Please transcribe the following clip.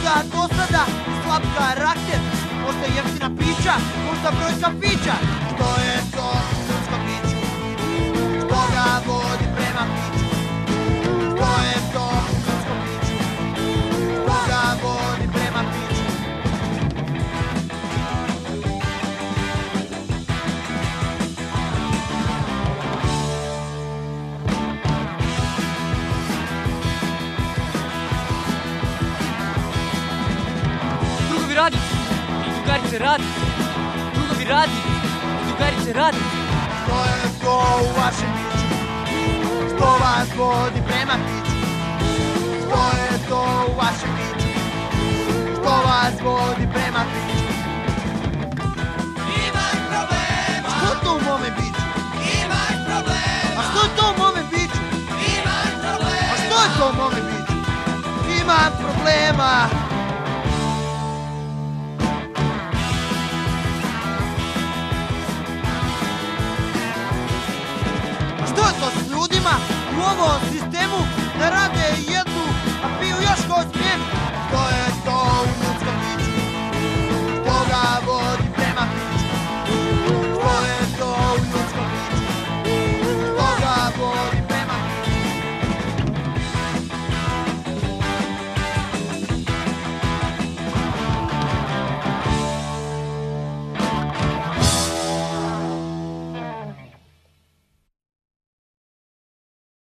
možda dosada slab karakter, možda jeftina pića, možda broj kafića i drugarice radnici. Drugovi radnici i drugarice radnici. Što je to u vašem biću? Što vas vodi prema piću? Što je to u vašem biću? Što vas vodi prema piću? Imaj problema, Što to u mome biću? imaj problema, A što je to u mome biću? imaj A problema. što je to u mome biću? Imam problema. Što je to s ljudima u ovom sistemu da rade jednu, a piju još kao